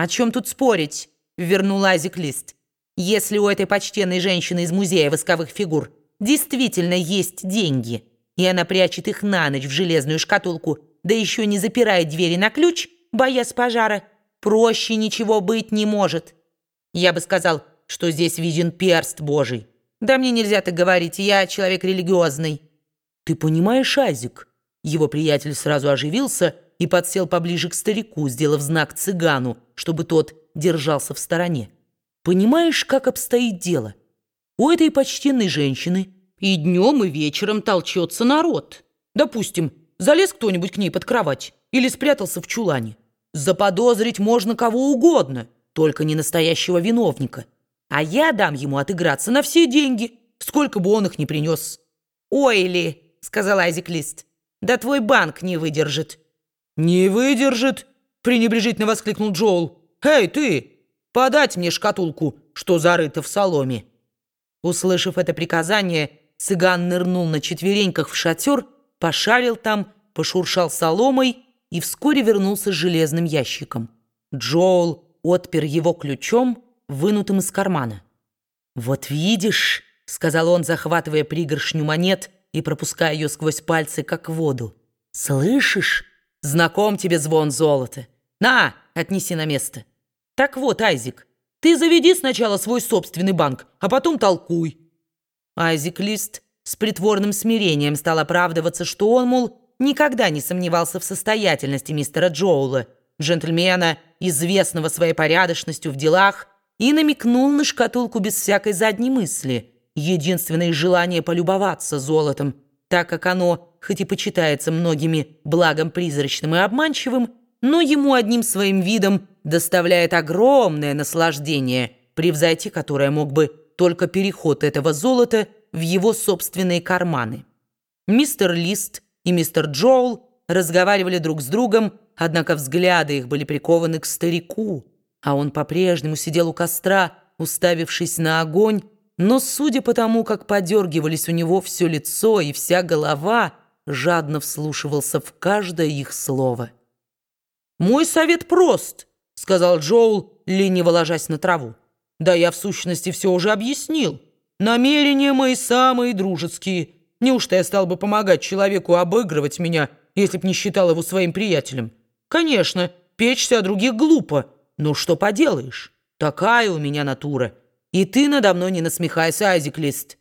«О чем тут спорить?» — вернул Азик лист. «Если у этой почтенной женщины из музея восковых фигур действительно есть деньги, и она прячет их на ночь в железную шкатулку, да еще не запирает двери на ключ, боясь пожара, проще ничего быть не может. Я бы сказал, что здесь виден перст Божий. Да мне нельзя так говорить, я человек религиозный». «Ты понимаешь, Азик?» Его приятель сразу оживился и подсел поближе к старику, сделав знак цыгану, чтобы тот держался в стороне. «Понимаешь, как обстоит дело? У этой почтенной женщины и днем, и вечером толчется народ. Допустим, залез кто-нибудь к ней под кровать или спрятался в чулане. Заподозрить можно кого угодно, только не настоящего виновника. А я дам ему отыграться на все деньги, сколько бы он их ни принес». «Ой ли!» — сказал Айзек Лист. «Да твой банк не выдержит». «Не выдержит!» — пренебрежительно воскликнул Джоул. «Эй, ты! Подать мне шкатулку, что зарыто в соломе!» Услышав это приказание, цыган нырнул на четвереньках в шатер, пошарил там, пошуршал соломой и вскоре вернулся с железным ящиком. Джоул отпер его ключом, вынутым из кармана. «Вот видишь», — сказал он, захватывая пригоршню монет и пропуская ее сквозь пальцы, как воду. «Слышишь? Знаком тебе звон золота. На, отнеси на место. Так вот, Айзик, ты заведи сначала свой собственный банк, а потом толкуй». Айзик Лист с притворным смирением стал оправдываться, что он, мол, никогда не сомневался в состоятельности мистера Джоула, джентльмена, известного своей порядочностью в делах, и намекнул на шкатулку без всякой задней мысли. Единственное желание полюбоваться золотом, так как оно, хоть и почитается многими благом призрачным и обманчивым, но ему одним своим видом доставляет огромное наслаждение, превзойти которое мог бы только переход этого золота в его собственные карманы. Мистер Лист и мистер Джоул разговаривали друг с другом, однако взгляды их были прикованы к старику, а он по-прежнему сидел у костра, уставившись на огонь, но, судя по тому, как подергивались у него все лицо и вся голова, жадно вслушивался в каждое их слово. «Мой совет прост», — сказал Джоул, лениво ложась на траву. «Да я в сущности все уже объяснил. Намерения мои самые дружеские. Неужто я стал бы помогать человеку обыгрывать меня, если б не считал его своим приятелем? Конечно, печься о других глупо». «Ну что поделаешь? Такая у меня натура. И ты надо мной не насмехайся, Айзек Лист».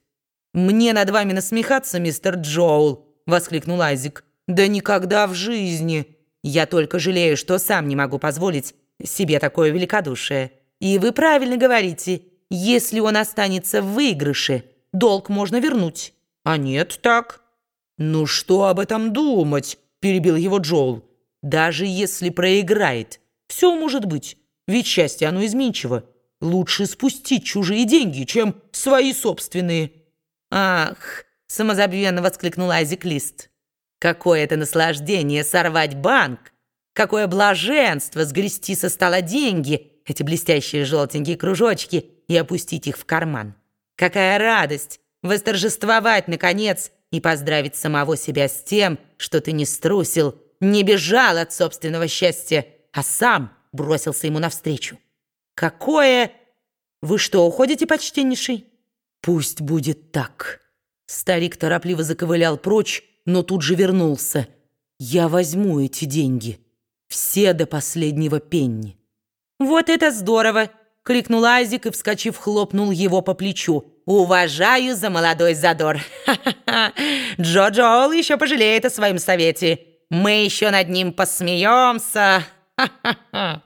«Мне над вами насмехаться, мистер Джоул», — воскликнул Айзек. «Да никогда в жизни. Я только жалею, что сам не могу позволить себе такое великодушие. И вы правильно говорите, если он останется в выигрыше, долг можно вернуть. А нет так». «Ну что об этом думать?» — перебил его Джоул. «Даже если проиграет, все может быть». Ведь счастье оно изменчиво. Лучше спустить чужие деньги, чем свои собственные. «Ах!» — самозабвенно воскликнул Айзек Лист. «Какое это наслаждение сорвать банк! Какое блаженство сгрести со стола деньги, эти блестящие желтенькие кружочки, и опустить их в карман! Какая радость восторжествовать, наконец, и поздравить самого себя с тем, что ты не струсил, не бежал от собственного счастья, а сам бросился ему навстречу. «Какое... Вы что, уходите, почтеннейший?» «Пусть будет так». Старик торопливо заковылял прочь, но тут же вернулся. «Я возьму эти деньги. Все до последнего пенни». «Вот это здорово!» — крикнул Айзик и, вскочив, хлопнул его по плечу. «Уважаю за молодой задор! Ха-ха-ха! Джо Джоул еще пожалеет о своем совете. Мы еще над ним посмеемся! Ха-ха-ха!»